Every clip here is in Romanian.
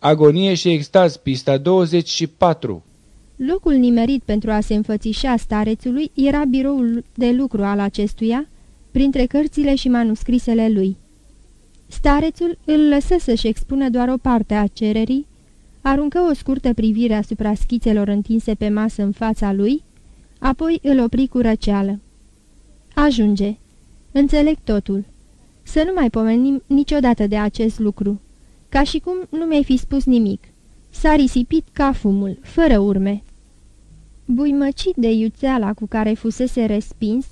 Agonie și extaz, pista 24 Locul nimerit pentru a se înfățișa starețului era biroul de lucru al acestuia, printre cărțile și manuscrisele lui. Starețul îl lăsă să-și expună doar o parte a cererii, aruncă o scurtă privire asupra schițelor întinse pe masă în fața lui, apoi îl opri cu răceală. Ajunge. Înțeleg totul. Să nu mai pomenim niciodată de acest lucru. Ca și cum nu mi-ai fi spus nimic. S-a risipit ca fumul, fără urme. Buimăcit de iuțeala cu care fusese respins,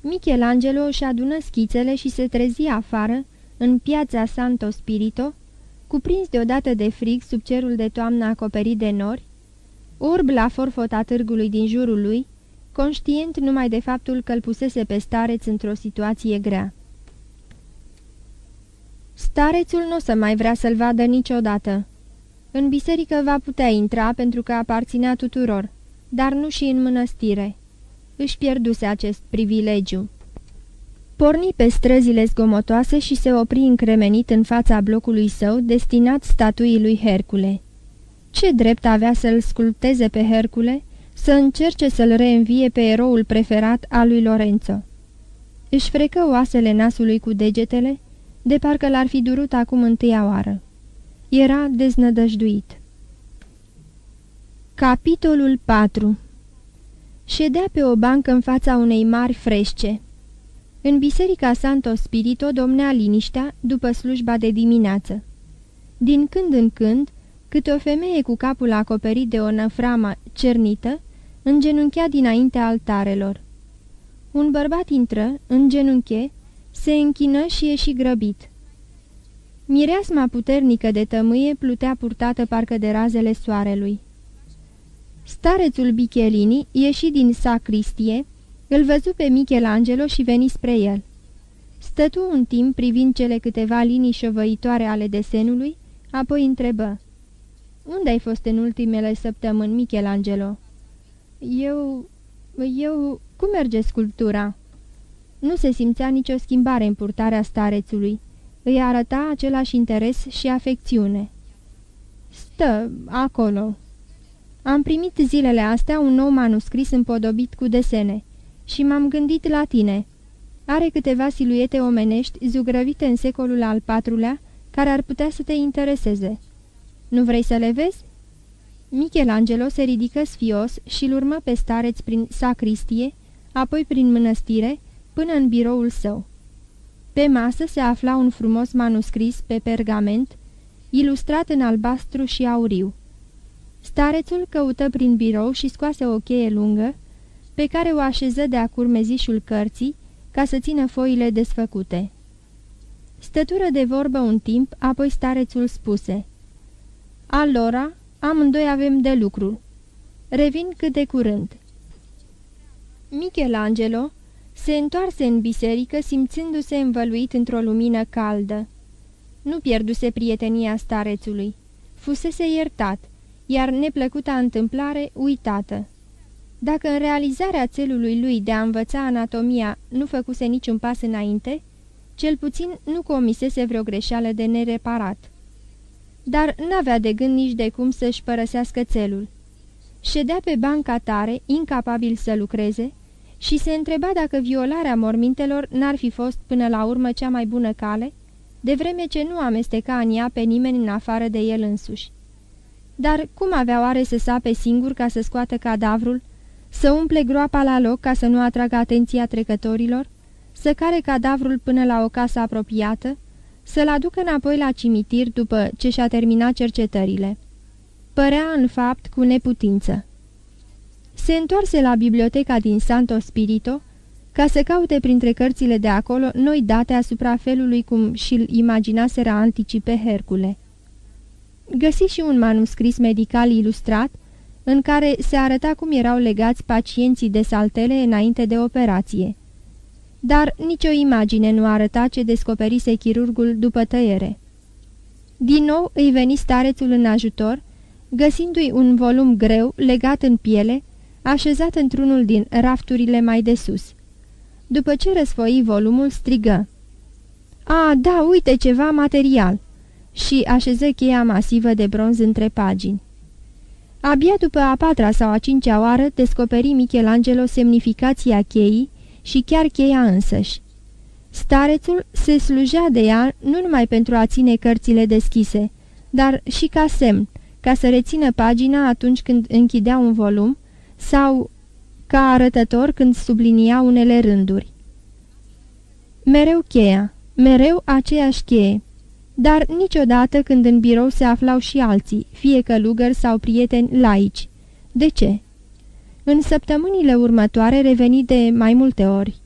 Michelangelo își adună schițele și se trezi afară, în piața Santo Spirito, cuprins deodată de frig sub cerul de toamnă acoperit de nori, orb la forfota târgului din jurul lui, conștient numai de faptul că îl pusese pe stareț într-o situație grea. Starețul nu o să mai vrea să-l vadă niciodată. În biserică va putea intra pentru că aparținea tuturor, dar nu și în mănăstire. Își pierduse acest privilegiu. Porni pe străzile zgomotoase și se opri încremenit în fața blocului său destinat statuii lui Hercule. Ce drept avea să-l sculpteze pe Hercule, să încerce să-l reînvie pe eroul preferat al lui Lorenzo? Își frecă oasele nasului cu degetele, de parcă l-ar fi durut acum întâia oară. Era deznădăjduit. Capitolul 4 Ședea pe o bancă în fața unei mari frește. În biserica Santo Spirito domnea liniștea după slujba de dimineață. Din când în când, câte o femeie cu capul acoperit de o năframă cernită, îngenunchea dinaintea altarelor. Un bărbat intră, în genunche, se închină și ieși grăbit. Mireasma puternică de tămâie plutea purtată parcă de razele soarelui. Starețul Bichelini ieși din sacristie, îl văzu pe Michelangelo și veni spre el. Stătu un timp privind cele câteva linii șovăitoare ale desenului, apoi întrebă. Unde ai fost în ultimele săptămâni, Michelangelo?" Eu... eu... cum merge sculptura?" Nu se simțea nicio schimbare în purtarea starețului. Îi arăta același interes și afecțiune. Stă acolo." Am primit zilele astea un nou manuscris împodobit cu desene și m-am gândit la tine. Are câteva siluete omenești zugrăvite în secolul al patrulea, care ar putea să te intereseze. Nu vrei să le vezi?" Michelangelo se ridică sfios și îl urmă pe stareț prin sacristie, apoi prin mănăstire, până în biroul său. Pe masă se afla un frumos manuscris pe pergament, ilustrat în albastru și auriu. Starețul căută prin birou și scoase o cheie lungă, pe care o așeză de-a curmezișul cărții, ca să țină foile desfăcute. Stătură de vorbă un timp, apoi starețul spuse Alora, amândoi avem de lucru. Revin cât de curând." Michelangelo se întoarse în biserică simțându-se învăluit într-o lumină caldă. Nu pierduse prietenia starețului. Fusese iertat, iar neplăcuta întâmplare uitată. Dacă în realizarea țelului lui de a învăța anatomia nu făcuse niciun pas înainte, cel puțin nu comisese vreo greșeală de nereparat. Dar n-avea de gând nici de cum să-și părăsească țelul. Ședea pe banca tare, incapabil să lucreze, și se întreba dacă violarea mormintelor n-ar fi fost până la urmă cea mai bună cale, de vreme ce nu amesteca în ea pe nimeni în afară de el însuși. Dar cum avea oare să sape singur ca să scoată cadavrul, să umple groapa la loc ca să nu atragă atenția trecătorilor, să care cadavrul până la o casă apropiată, să-l aducă înapoi la cimitir după ce și-a terminat cercetările. Părea în fapt cu neputință. Se întoarse la biblioteca din Santo Spirito ca să caute printre cărțile de acolo noi date asupra felului cum și-l imaginaseră anticii pe Hercule. Găsi și un manuscris medical ilustrat în care se arăta cum erau legați pacienții de saltele înainte de operație. Dar nicio imagine nu arăta ce descoperise chirurgul după tăiere. Din nou îi veni starețul în ajutor, găsindu-i un volum greu legat în piele, așezat într-unul din rafturile mai de sus. După ce răsfoi volumul, strigă. A, da, uite ceva material. și așeză cheia masivă de bronz între pagini. Abia după a patra sau a cincea oară descoperi Michelangelo semnificația cheii și chiar cheia însăși. Starețul se slujea de ea nu numai pentru a ține cărțile deschise, dar și ca semn, ca să rețină pagina atunci când închidea un volum sau ca arătător când sublinia unele rânduri. Mereu cheia, mereu aceeași cheie, dar niciodată când în birou se aflau și alții, fie călugări sau prieteni laici. De ce? În săptămânile următoare reveni de mai multe ori.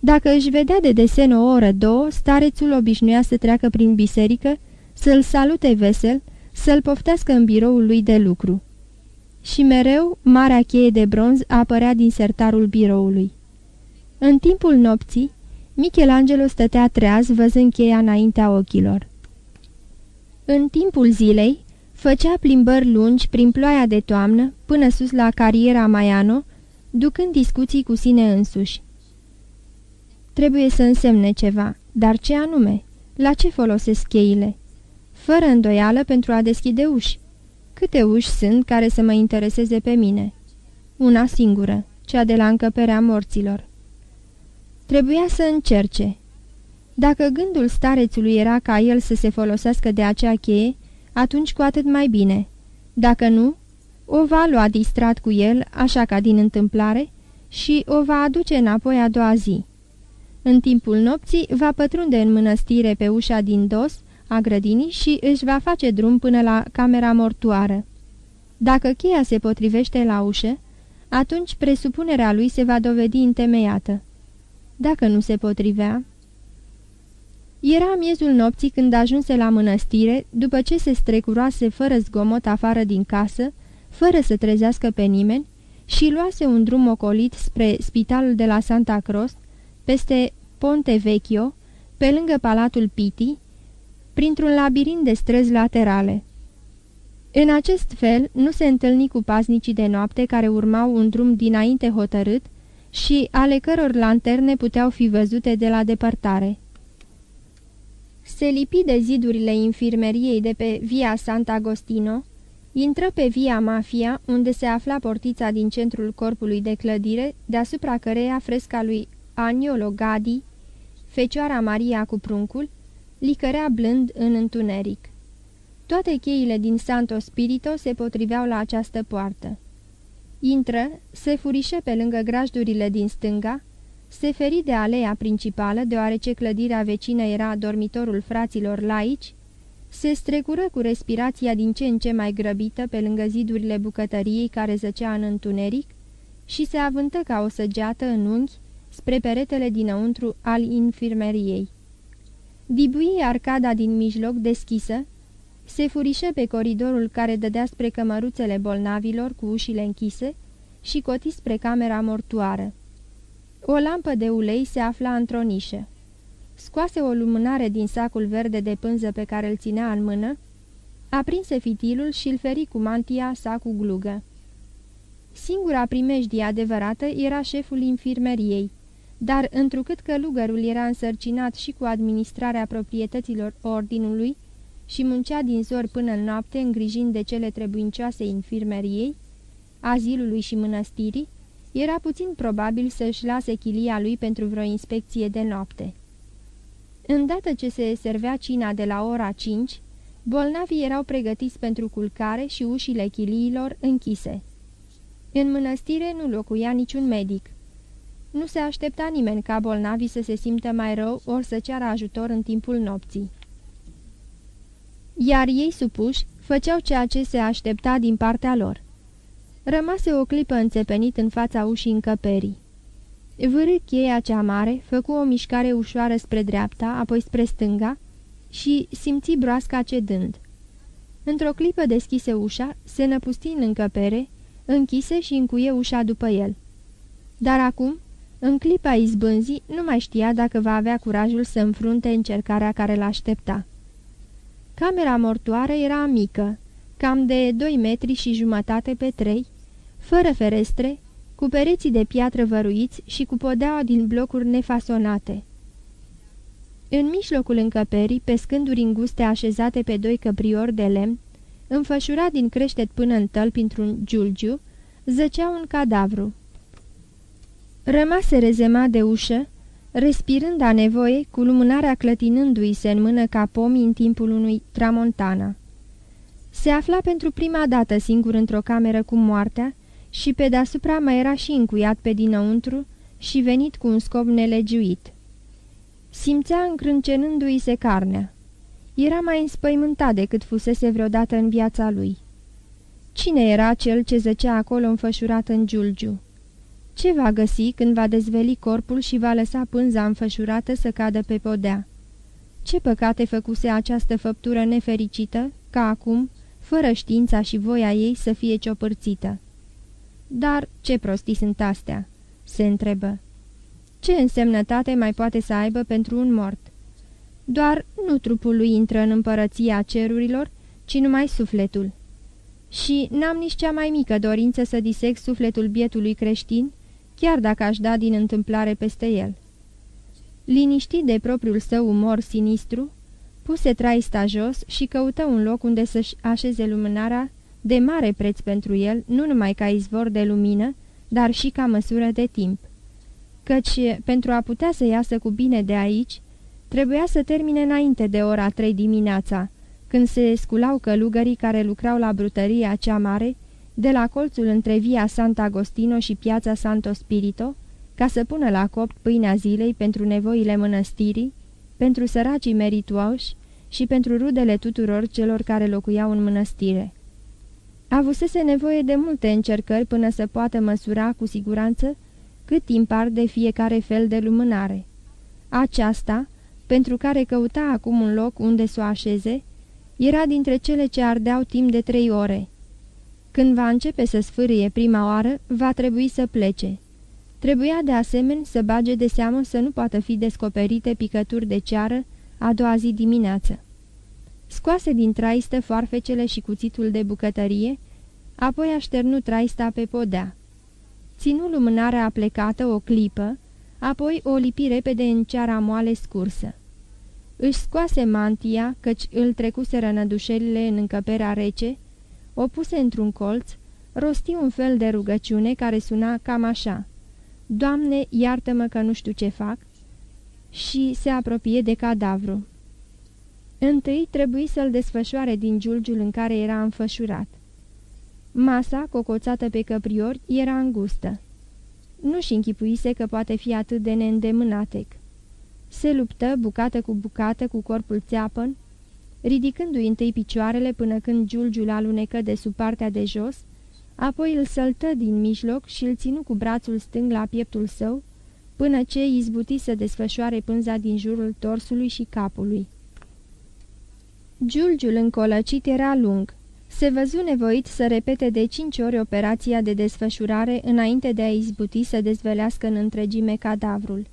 Dacă își vedea de desen o oră, două, starețul obișnuia să treacă prin biserică, să-l salute vesel, să-l poftească în biroul lui de lucru. Și mereu, marea cheie de bronz apărea din sertarul biroului. În timpul nopții, Michelangelo stătea treaz văzând cheia înaintea ochilor. În timpul zilei, făcea plimbări lungi prin ploaia de toamnă până sus la cariera Maiano, ducând discuții cu sine însuși. Trebuie să însemne ceva, dar ce anume? La ce folosesc cheile? Fără îndoială pentru a deschide uși. Câte uși sunt care să mă intereseze pe mine? Una singură, cea de la încăperea morților. Trebuia să încerce. Dacă gândul starețului era ca el să se folosească de acea cheie, atunci cu atât mai bine. Dacă nu, o va lua distrat cu el, așa ca din întâmplare, și o va aduce înapoi a doua zi. În timpul nopții va pătrunde în mănăstire pe ușa din dos a grădinii și își va face drum până la camera mortoară. Dacă cheia se potrivește la ușă, atunci presupunerea lui se va dovedi întemeiată. Dacă nu se potrivea... Era miezul nopții când ajunse la mănăstire, după ce se strecurase fără zgomot afară din casă, fără să trezească pe nimeni, și luase un drum ocolit spre spitalul de la Santa Cross, peste Ponte Vecchio, pe lângă Palatul Pitti, printr-un labirint de străzi laterale. În acest fel nu se întâlni cu paznicii de noapte care urmau un drum dinainte hotărât și ale căror lanterne puteau fi văzute de la depărtare. Se lipi de zidurile infirmeriei de pe Via Sant'Agostino, intră pe Via Mafia, unde se afla portița din centrul corpului de clădire, deasupra căreia fresca lui Agnolo Gadi, Fecioara Maria cu pruncul, licărea blând în întuneric. Toate cheile din Santo Spirito se potriveau la această poartă. Intră, se furișe pe lângă grajdurile din stânga, se feri de aleea principală, deoarece clădirea vecină era dormitorul fraților laici, se strecură cu respirația din ce în ce mai grăbită pe lângă zidurile bucătăriei care zăcea în întuneric și se avântă ca o săgeată în unghi spre peretele dinăuntru al infirmeriei. Dibui arcada din mijloc deschisă, se furișe pe coridorul care dădea spre cămăruțele bolnavilor cu ușile închise și coti spre camera mortoară. O lampă de ulei se afla într-o nișă. Scoase o lumânare din sacul verde de pânză pe care îl ținea în mână, aprinse fitilul și îl feri cu mantia sa cu glugă. Singura primejdie adevărată era șeful infirmeriei, dar întrucât călugărul era însărcinat și cu administrarea proprietăților ordinului și muncea din zor până în noapte îngrijind de cele trebuincioase infirmeriei, azilului și mănăstirii, era puțin probabil să-și lase chilia lui pentru vreo inspecție de noapte. Îndată ce se servea cina de la ora 5, bolnavii erau pregătiți pentru culcare și ușile chiliilor închise. În mănăstire nu locuia niciun medic. Nu se aștepta nimeni ca bolnavii să se simtă mai rău ori să ceară ajutor în timpul nopții. Iar ei supuși făceau ceea ce se aștepta din partea lor. Rămase o clipă înțepenit în fața ușii încăperii. Vârâ cheia cea mare, făcu o mișcare ușoară spre dreapta, apoi spre stânga și simți broasca cedând. Într-o clipă deschise ușa, se năpusti în încăpere, închise și încuie ușa după el. Dar acum, în clipa izbânzii, nu mai știa dacă va avea curajul să înfrunte încercarea care l-aștepta. Camera mortoară era mică, cam de 2 metri și jumătate pe 3, fără ferestre, cu pereții de piatră văruiți și cu podeaua din blocuri nefasonate. În mijlocul încăperii, pe scânduri înguste așezate pe doi căpriori de lemn, înfășurat din creștet până în tălpi într-un giulgiu, zăcea un cadavru. Rămase rezemat de ușă, respirând a nevoie, cu lumânarea clătinându-i se în mână ca pomi în timpul unui tramontana. Se afla pentru prima dată singur într-o cameră cu moartea și pe deasupra mai era și încuiat pe dinăuntru și venit cu un scop nelegiuit. Simțea încrâncenându-i se carnea. Era mai înspăimântat decât fusese vreodată în viața lui. Cine era cel ce zăcea acolo înfășurat în giulgiu? Ce va găsi când va dezveli corpul și va lăsa pânza înfășurată să cadă pe podea? Ce păcate făcuse această făptură nefericită, ca acum, fără știința și voia ei să fie ciopărțită? Dar ce prostii sunt astea?" se întrebă. Ce însemnătate mai poate să aibă pentru un mort? Doar nu trupul lui intră în împărăția cerurilor, ci numai sufletul. Și n-am nici cea mai mică dorință să disec sufletul bietului creștin, chiar dacă aș da din întâmplare peste el. Liniștit de propriul său umor sinistru, puse traista jos și căută un loc unde să-și așeze lumânarea de mare preț pentru el, nu numai ca izvor de lumină, dar și ca măsură de timp. Căci, pentru a putea să iasă cu bine de aici, trebuia să termine înainte de ora trei dimineața, când se sculau călugării care lucrau la brutăria cea mare, de la colțul între via Sant'Agostino și piața Santo Spirito, ca să pună la copt pâinea zilei pentru nevoile mănăstirii, pentru săracii merituoși și pentru rudele tuturor celor care locuiau în mănăstire. Avusese nevoie de multe încercări până să poată măsura cu siguranță cât timp arde fiecare fel de lumânare. Aceasta, pentru care căuta acum un loc unde să o așeze, era dintre cele ce ardeau timp de trei ore. Când va începe să sfârie prima oară, va trebui să plece. Trebuia de asemenea să bage de seamă să nu poată fi descoperite picături de ceară a doua zi dimineață. Scoase din traistă foarfecele și cuțitul de bucătărie, apoi așternu traista pe podea. Ținu lumânarea aplecată o clipă, apoi o lipi repede în ceara moale scursă. Își scoase mantia, căci îl trecuse rănădușelile în încăperea rece, o puse într-un colț, rosti un fel de rugăciune care suna cam așa. Doamne, iartă-mă că nu știu ce fac, și se apropie de cadavru. Întâi trebuie să-l desfășoare din giulgiul în care era înfășurat. Masa, cocoțată pe căpriori, era îngustă. Nu-și închipuise că poate fi atât de neîndemânatec. Se luptă, bucată cu bucată, cu corpul țeapăn, ridicându-i întâi picioarele până când giulgiul alunecă de sub partea de jos, apoi îl săltă din mijloc și îl ținu cu brațul stâng la pieptul său, până ce izbuti să desfășoare pânza din jurul torsului și capului. Giulgiul încolăcit era lung. Se văzu nevoit să repete de cinci ori operația de desfășurare înainte de a izbuti să dezvelească în întregime cadavrul.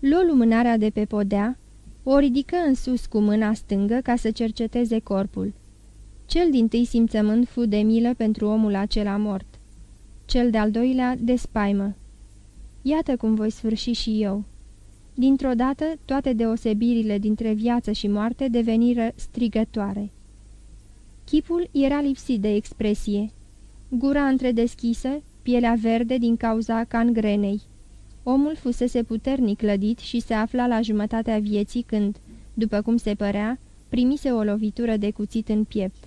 Luă lumânarea de pe podea, o ridică în sus cu mâna stângă ca să cerceteze corpul. Cel din tâi simțământ fu de milă pentru omul acela mort. Cel de-al doilea de spaimă. Iată cum voi sfârși și eu. Dintr-o dată, toate deosebirile dintre viață și moarte deveniră strigătoare. Chipul era lipsit de expresie. Gura întredeschisă, pielea verde din cauza cangrenei. Omul fusese puternic clădit și se afla la jumătatea vieții când, după cum se părea, primise o lovitură de cuțit în piept.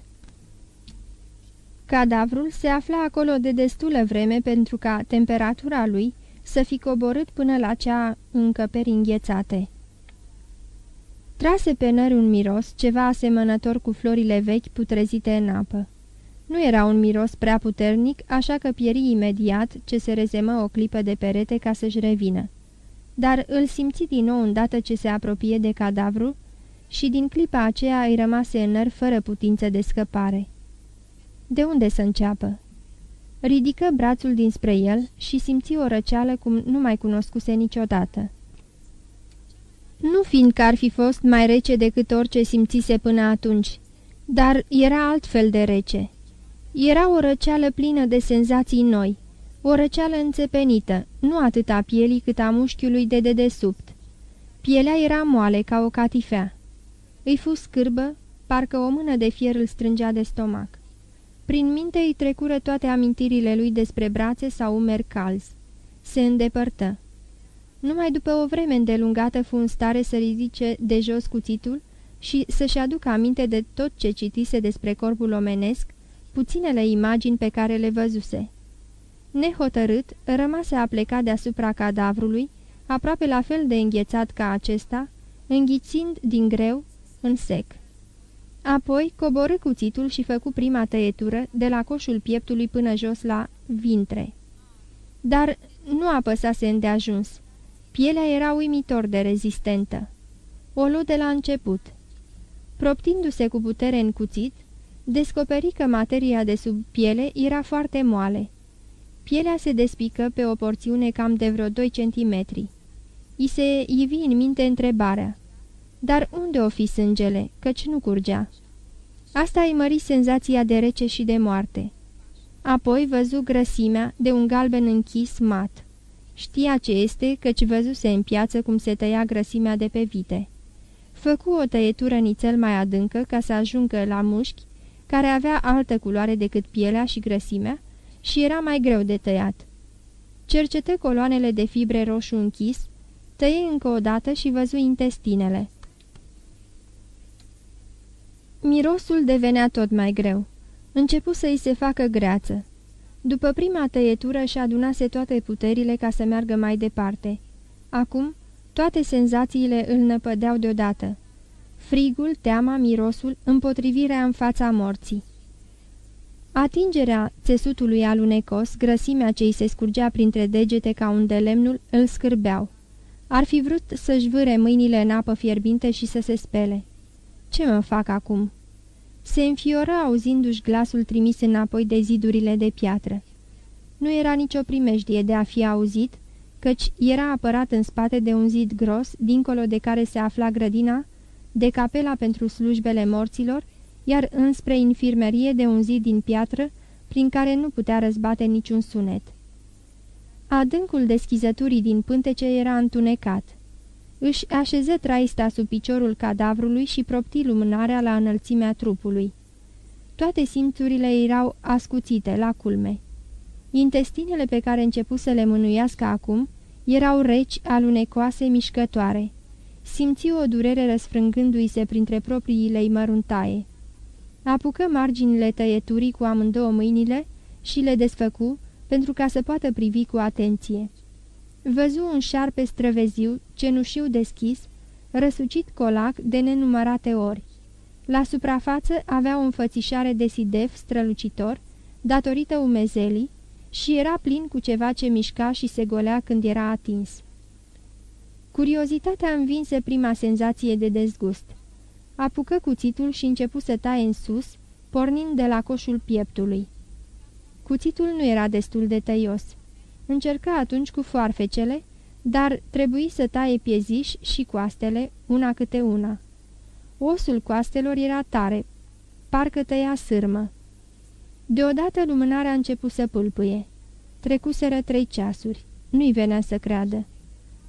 Cadavrul se afla acolo de destulă vreme pentru ca temperatura lui să fi coborât până la cea încăperi înghețate. Trase pe nări un miros, ceva asemănător cu florile vechi putrezite în apă. Nu era un miros prea puternic, așa că pieri imediat ce se rezemă o clipă de perete ca să-și revină. Dar îl simți din nou îndată ce se apropie de cadavru și din clipa aceea îi rămase în nări fără putință de scăpare. De unde să înceapă? Ridică brațul dinspre el și simți o răceală cum nu mai cunoscuse niciodată. Nu fiindcă ar fi fost mai rece decât orice simțise până atunci, dar era altfel de rece. Era o răceală plină de senzații noi, o răceală înțepenită, nu atât a pielii cât a mușchiului de dedesubt. Pielea era moale ca o catifea. Îi fu scârbă, parcă o mână de fier îl strângea de stomac. Prin minte îi trecură toate amintirile lui despre brațe sau umeri calzi. Se îndepărtă. Numai după o vreme îndelungată fu în stare să ridice de jos cuțitul și să-și aducă aminte de tot ce citise despre corpul omenesc, puținele imagini pe care le văzuse. Nehotărât, rămase a pleca deasupra cadavrului, aproape la fel de înghețat ca acesta, înghițind din greu în sec. Apoi coborâ cuțitul și făcu prima tăietură de la coșul pieptului până jos la vintre. Dar nu apăsase îndeajuns. Pielea era uimitor de rezistentă. O lu de la început. Proptindu-se cu putere în cuțit, descoperi că materia de sub piele era foarte moale. Pielea se despică pe o porțiune cam de vreo 2 centimetri. I se ivi în minte întrebarea. Dar unde o fi sângele, căci nu curgea? Asta îi mări senzația de rece și de moarte. Apoi văzu grăsimea de un galben închis mat. Știa ce este, căci văzuse în piață cum se tăia grăsimea de pe vite. Făcu o tăietură nițel mai adâncă ca să ajungă la mușchi, care avea altă culoare decât pielea și grăsimea, și era mai greu de tăiat. Cercetă coloanele de fibre roșu închis, tăie încă o dată și văzu intestinele. Mirosul devenea tot mai greu. Începu să-i se facă greață. După prima tăietură și adunase toate puterile ca să meargă mai departe. Acum, toate senzațiile îl năpădeau deodată. Frigul, teama, mirosul, împotrivirea în fața morții. Atingerea țesutului alunecos, grăsimea ce îi se scurgea printre degete ca un de lemnul, îl scârbeau. Ar fi vrut să-și vâre mâinile în apă fierbinte și să se spele. Ce mă fac acum?" Se înfioră auzindu-și glasul trimis înapoi de zidurile de piatră. Nu era nicio primejdie de a fi auzit, căci era apărat în spate de un zid gros, dincolo de care se afla grădina, de capela pentru slujbele morților, iar înspre infirmerie de un zid din piatră, prin care nu putea răzbate niciun sunet. Adâncul deschizăturii din pântece era întunecat. Își așeză traista sub piciorul cadavrului și propti lumânarea la înălțimea trupului. Toate simțurile erau ascuțite la culme. Intestinele pe care începu să le mânuiască acum erau reci, alunecoase, mișcătoare. Simți o durere răsfrângându-i se printre propriile-i măruntaie. Apucă marginile tăieturii cu amândouă mâinile și le desfăcu pentru ca să poată privi cu atenție. Văzu un șarpe străveziu, cenușiu deschis, răsucit colac de nenumărate ori. La suprafață avea o înfățișare de sidef strălucitor, datorită umezelii, și era plin cu ceva ce mișca și se golea când era atins. Curiozitatea învinse prima senzație de dezgust. Apucă cuțitul și începu să taie în sus, pornind de la coșul pieptului. Cuțitul nu era destul de tăios. Încercă atunci cu foarfecele, dar trebuie să taie pieziș și coastele, una câte una. Osul coastelor era tare, parcă tăia sârmă. Deodată lumânarea a început să pâlpâie. Trecuseră trei ceasuri. Nu-i venea să creadă.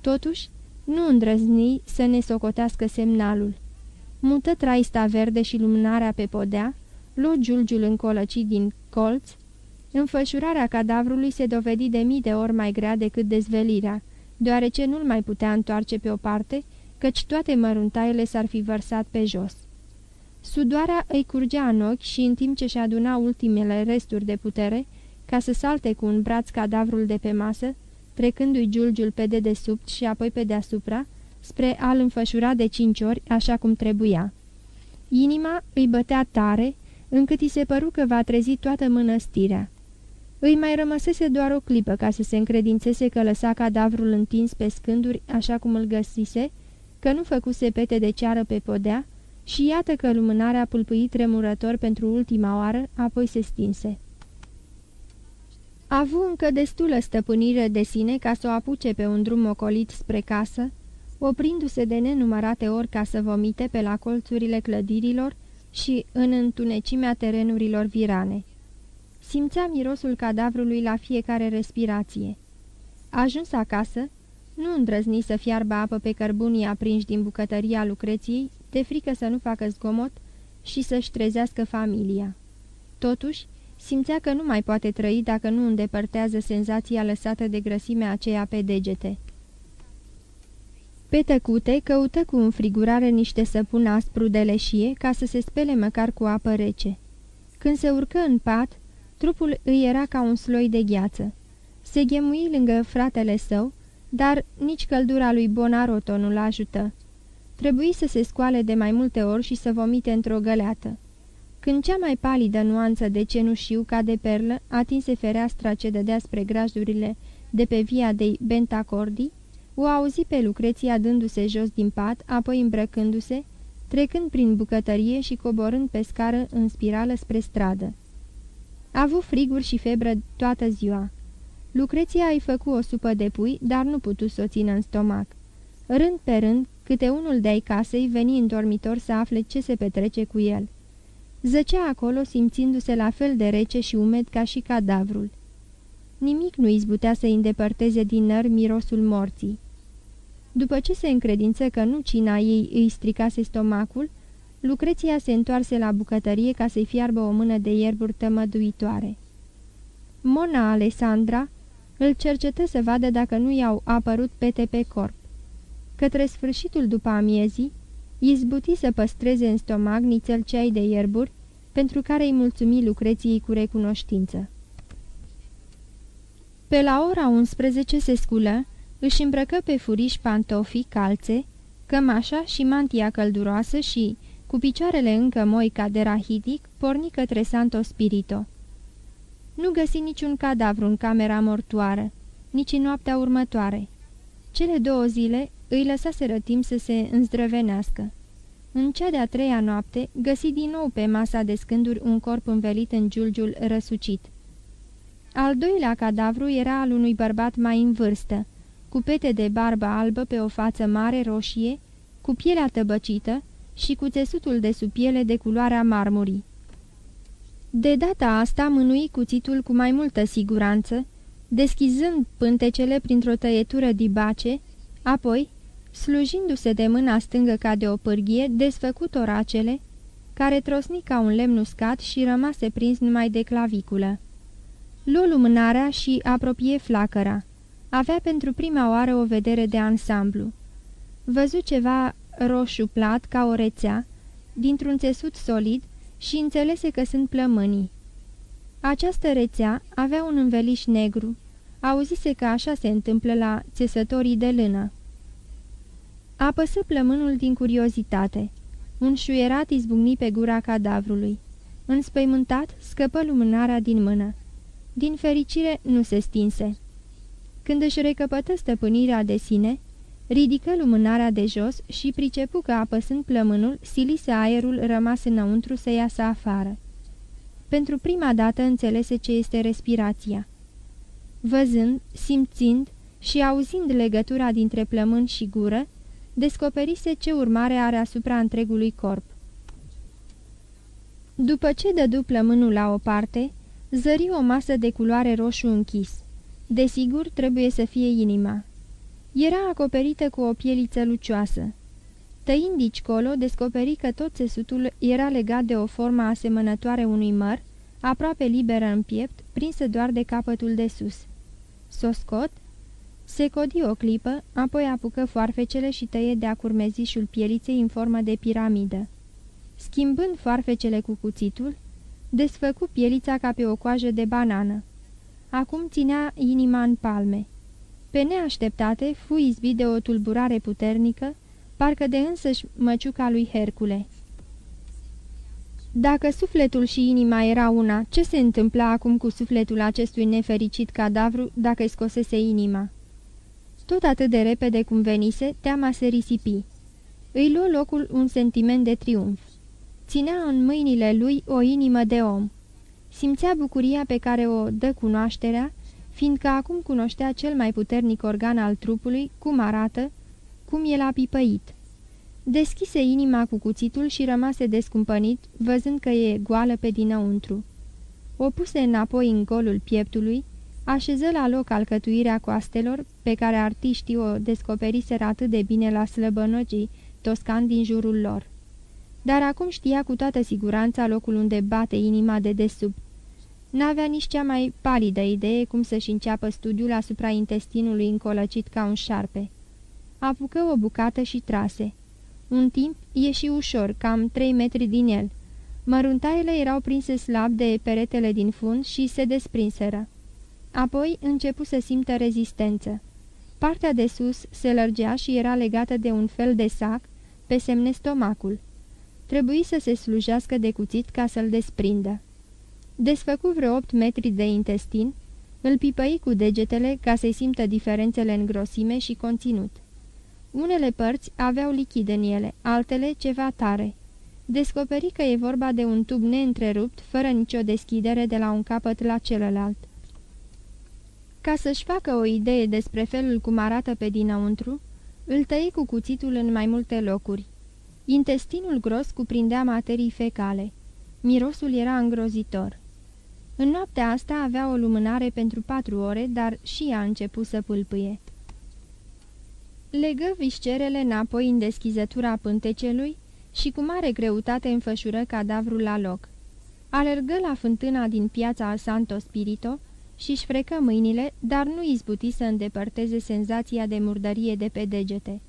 Totuși, nu îndrăzni să ne socotească semnalul. Mută traista verde și lumânarea pe podea, lu giulgiul încolăcit din colț, Înfășurarea cadavrului se dovedi de mii de ori mai grea decât dezvelirea, deoarece nu-l mai putea întoarce pe o parte, căci toate măruntaiele s-ar fi vărsat pe jos. Sudoarea îi curgea în ochi și în timp ce și aduna ultimele resturi de putere, ca să salte cu un braț cadavrul de pe masă, trecându-i giulgiul pe dedesubt și apoi pe deasupra, spre a-l înfășura de cinci ori, așa cum trebuia. Inima îi bătea tare, încât i se păru că va trezi toată mănăstirea. Îi mai rămăsese doar o clipă ca să se încredințeze că lăsa cadavrul întins pe scânduri așa cum îl găsise, că nu făcuse pete de ceară pe podea și iată că lumânarea pulpâit tremurător pentru ultima oară, apoi se stinse. A avut încă destulă stăpânire de sine ca să o apuce pe un drum ocolit spre casă, oprindu-se de nenumărate ori ca să vomite pe la colțurile clădirilor și în întunecimea terenurilor virane. Simțea mirosul cadavrului la fiecare respirație. Ajuns acasă, Nu îndrăzni să fiarbă apă pe cărbunii aprinși din bucătăria Lucreției, de frică să nu facă zgomot și să-și trezească familia. Totuși, simțea că nu mai poate trăi dacă nu îndepărtează senzația lăsată de grăsimea aceea pe degete. Pe tăcute, căută cu înfrigurare niște săpun aspru de leșie ca să se spele măcar cu apă rece. Când se urcă în pat, trupul îi era ca un sloi de gheață. Se ghemui lângă fratele său, dar nici căldura lui Bonaroto nu-l ajută. Trebuie să se scoale de mai multe ori și să vomite într-o găleată. Când cea mai palidă nuanță de cenușiu ca de perlă atinse fereastra ce dădea spre grajdurile de pe via de Bentacordi, o auzi pe Lucreția dându-se jos din pat, apoi îmbrăcându-se, trecând prin bucătărie și coborând pe scară în spirală spre stradă. A avut friguri și febră toată ziua. Lucreția îi făcu o supă de pui, dar nu putu să o țină în stomac. Rând pe rând, câte unul de-ai casei veni în dormitor să afle ce se petrece cu el. Zăcea acolo, simțindu-se la fel de rece și umed ca și cadavrul. Nimic nu izbutea să-i îndepărteze din năr mirosul morții. După ce se încredință că nu cina ei îi stricase stomacul, Lucreția se întoarse la bucătărie ca să-i fiarbă o mână de ierburi tămăduitoare. Mona Alessandra îl cercetă să vadă dacă nu i-au apărut pete pe corp. Către sfârșitul după amiezii, izbuti să păstreze în stomac nițel ceai de ierburi, pentru care îi mulțumi Lucreției cu recunoștință. Pe la ora 11 se sculă, își îmbrăcă pe furiș pantofii, calțe, cămașa și mantia călduroasă și, cu picioarele încă moi ca de rahitic, porni către Santo Spirito. Nu găsi niciun cadavru în camera mortoară, nici în noaptea următoare. Cele două zile îi lăsaseră timp să se înzdrăvenească. În cea de-a treia noapte, găsi din nou pe masa de scânduri un corp învelit în giulgiul răsucit. Al doilea cadavru era al unui bărbat mai în vârstă, cu pete de barbă albă pe o față mare roșie, cu pielea tăbăcită și cu țesutul de sub piele de culoarea marmurii. De data asta mânui cuțitul cu mai multă siguranță, deschizând pântecele printr-o tăietură dibace, apoi, slujindu-se de mâna stângă ca de o pârghie, desfăcu toracele, care trosni ca un lemn uscat și rămase prins numai de claviculă. Lu lumânarea și apropie flacăra. Avea pentru prima oară o vedere de ansamblu. Văzu ceva roșu plat ca o rețea, dintr-un țesut solid și înțelese că sunt plămânii. Această rețea avea un înveliș negru. Auzise că așa se întâmplă la țesătorii de lână. Apăsă plămânul din curiozitate. Un șuierat izbucni pe gura cadavrului. Înspăimântat, scăpă lumânarea din mână. Din fericire, nu se stinse. Când își recăpătă stăpânirea de sine, ridică lumânarea de jos și pricepu că, apăsând plămânul, silise aerul rămas înăuntru să iasă afară. Pentru prima dată înțelese ce este respirația. Văzând, simțind și auzind legătura dintre plămân și gură, descoperise ce urmare are asupra întregului corp. După ce dădu plămânul la o parte, zări o masă de culoare roșu închis. Desigur, trebuie să fie inima. Era acoperită cu o pieliță lucioasă. Tăind aici colo, descoperi că tot țesutul era legat de o formă asemănătoare unui măr, aproape liberă în piept, prinsă doar de capătul de sus. S-o scot, se codi o clipă, apoi apucă foarfecele și tăie de-a curmezișul pieliței în formă de piramidă. Schimbând foarfecele cu cuțitul, desfăcu pielița ca pe o coajă de banană. Acum ținea inima în palme. Pe neașteptate, fu izbit de o tulburare puternică, parcă de însăși măciuca lui Hercule. Dacă sufletul și inima era una, ce se întâmpla acum cu sufletul acestui nefericit cadavru dacă îi scosese inima? Tot atât de repede cum venise, teama se risipi. Îi luă locul un sentiment de triumf. Ținea în mâinile lui o inimă de om. Simțea bucuria pe care o dă cunoașterea, fiindcă acum cunoștea cel mai puternic organ al trupului, cum arată, cum el a pipăit. Deschise inima cu cuțitul și rămase descumpănit, văzând că e goală pe dinăuntru. O puse înapoi în golul pieptului, Așeză la loc alcătuirea coastelor, pe care artiștii o descoperiseră atât de bine la slăbănogii toscani din jurul lor. Dar acum știa cu toată siguranța locul unde bate inima de desubt. N-avea nici cea mai palidă idee cum să-și înceapă studiul asupra intestinului încolăcit ca un șarpe. Apucă o bucată și trase. Un timp ieși ușor, cam trei metri din el. Măruntaiele erau prinse slab de peretele din fund și se desprinseră. Apoi începu să simtă rezistență. Partea de sus se lărgea și era legată de un fel de sac, pe semne stomacul. Trebuie să se slujească de cuțit ca să-l desprindă. Desfăcu vreo opt metri de intestin, îl pipăi cu degetele ca să-i simtă diferențele în grosime și conținut. Unele părți aveau lichid în ele, altele ceva tare. Descoperi că e vorba de un tub neîntrerupt, fără nicio deschidere de la un capăt la celălalt. Ca să-și facă o idee despre felul cum arată pe dinăuntru, îl tăi cu cuțitul în mai multe locuri. Intestinul gros cuprindea materii fecale. Mirosul era îngrozitor. În noaptea asta avea o lumânare pentru patru ore, dar și ea a început să pâlpâie. Legă viscerele înapoi în deschizătura pântecelui și cu mare greutate înfășură cadavrul la loc. Alergă la fântâna din piața Santo Spirito și-și frecă mâinile, dar nu izbuti să îndepărteze senzația de murdărie de pe degete.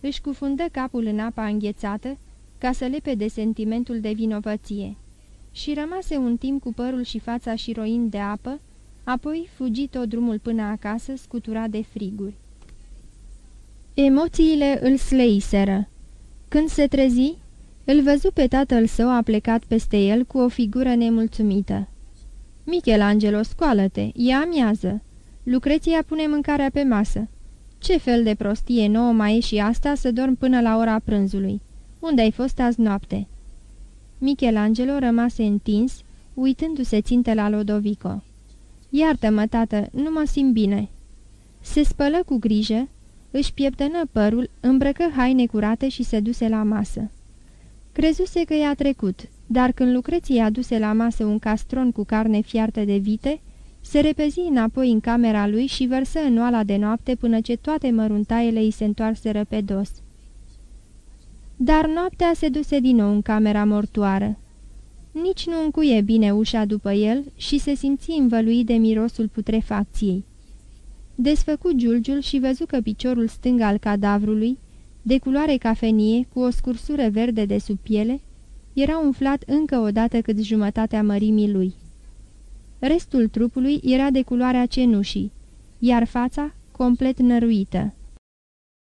Își cufundă capul în apa înghețată ca să lepe de sentimentul de vinovăție și rămase un timp cu părul și fața șiroind de apă, apoi fugi tot drumul până acasă, scuturat de friguri. Emoțiile îl sleiseră. Când se trezi, îl văzu pe tatăl său aplecat peste el cu o figură nemulțumită. Michelangelo, scoală-te, e amiază. Lucreția pune mâncarea pe masă. Ce fel de prostie nouă mai e și asta să dorm până la ora prânzului? Unde ai fost azi noapte?" Michelangelo rămase întins, uitându-se țintă la Lodovico. Iartă-mă, tată, nu mă simt bine." Se spălă cu grijă, își pieptănă părul, îmbrăcă haine curate și se duse la masă. Crezuse că i-a trecut, dar când Lucreție aduse la masă un castron cu carne fiartă de vite, se repezi înapoi în camera lui și vărsă în oala de noapte până ce toate măruntaiele îi se întoarseră pe dos. Dar noaptea se duse din nou în camera mortoară. Nici nu încuie bine ușa după el și se simți învăluit de mirosul putrefacției. Desfăcu giulgiul și văzu că piciorul stâng al cadavrului, de culoare cafenie, cu o scursură verde de sub piele, era umflat încă o dată cât jumătatea mărimii lui. Restul trupului era de culoarea cenușii, iar fața complet năruită.